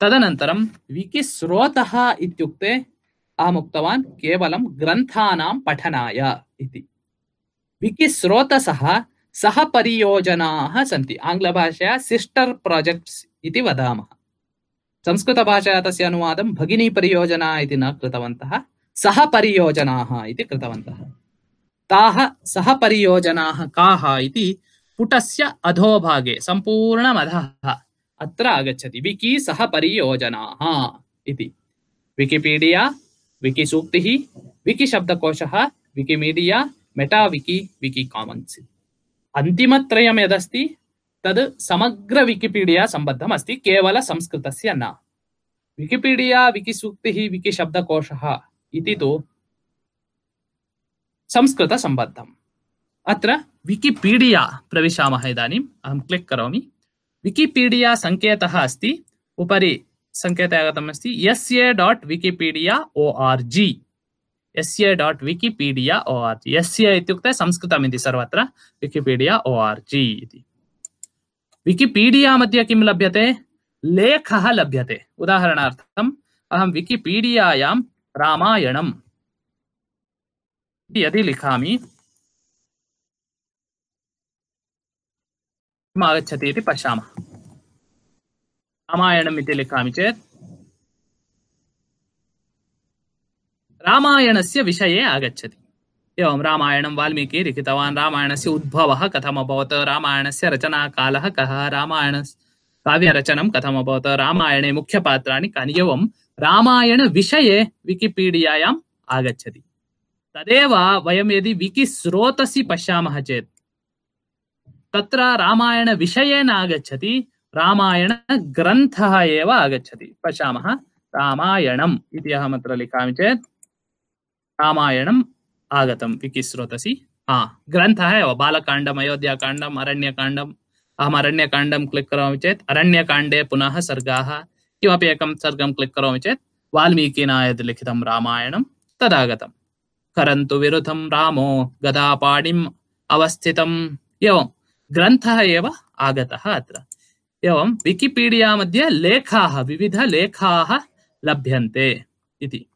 तदनन्तरं विकिस्रोतः इत्युक्ते अहम् उक्तवान् केवलं ग्रन्थानां पठनाय इति। विकिस्रोतसः सह परियोजनाः सन्ति। आङ्ग्लभाषया सिस्टर् प्रोजेक्ट्स् इति वदामः। संस्कृतभाषया तस्य अनुवादं भगिनी परियोजना इति न कृतवन्तः, सह परियोजनाः इति कृतवन्तः। ताः सह परियोजनाः काः इति पुटस्य अधोभागे, सम्पूर्णमधः अत्र आगच्छति। विकी सह परियोजनाः इति। विकिपीडिया, विकिसूक्तिः, विकिशब्दकोशः, विकिमीडिया, मेटाविकि विकि कामन्स् अन्तिमत्रयं यदस्ति, तद् समग्र विकिपीडिया सम्बद्धम् अस्ति केवल संस्कृतस्य न। विकिपीडिया, विकिसूक्तिः, विकिशब्दकोशः इति तु संस्कृतसम्बद्धम्। अत्र विकिपीडिया प्रविशामः इदानीम्। अहं क्लिक् करोमि। विकिपीडिया सङ्केतः अस्ति। उपरि सङ्केते आगतम् अस्ति S A dot Wikipedia O R G S A dot Wikipedia O R G S A इत्युक्ते संस्कृतमिति सर्वत्र। Wikipedia O R G Wikipedia मध्ये किं लभ्यते? लेखः लभ्यते। उदाहरणार्थम्, अहं विकिपीडियायां रामायणम् यदि लिखामि आगच्छति इति पश्यामः। रामायणम् इति लिखामि चेत्। रामायणस्य विषये आगच्छति। एवं रामायणं वाल्मीकिः लिखितवान्। रामायणस्य उद्भवः कथम् अभवत्? रामायणस्य रचनाकालः कः? रामायण काव्यरचनं कथम् अभवत्? रामायणे मुख्यपात्राणि कानि? एवं रामायणविषये विकिपीडियायाम् आगच्छति। तदेव वयं यदि विकिस्रोतसि पश्यामः चेत्। तत्र रामायणविषये न आगच्छति रामायणग्रन्थः एव आगच्छति। पश्यामः। रामायणम् इति अहमत्र लिखामि चेत्, रामायणम् आगतं। विकिस्रोतसि हा, ग्रन्थः एव। बालकाण्डम्, अयोध्याकाण्डम्, अरण्यकाण्डम्। अहम् अरण्यकाण्डं क्लिक् करोमि चेत्, अरण्यकाण्डे पुनः सर्गाः। किमपि एकं सर्गं क्लिक् करोमि चेत् वाल्मीकिना यद् लिखितं रामायणं तदागतं करन्तु विरुद्धं रामो गदापाणिम् अवस्थितम्। एवं ग्रन्थः एव आगतः अत्र। एवं विकिपीडिया मध्ये लेखाः विविधलेखाः लभ्यन्ते इति।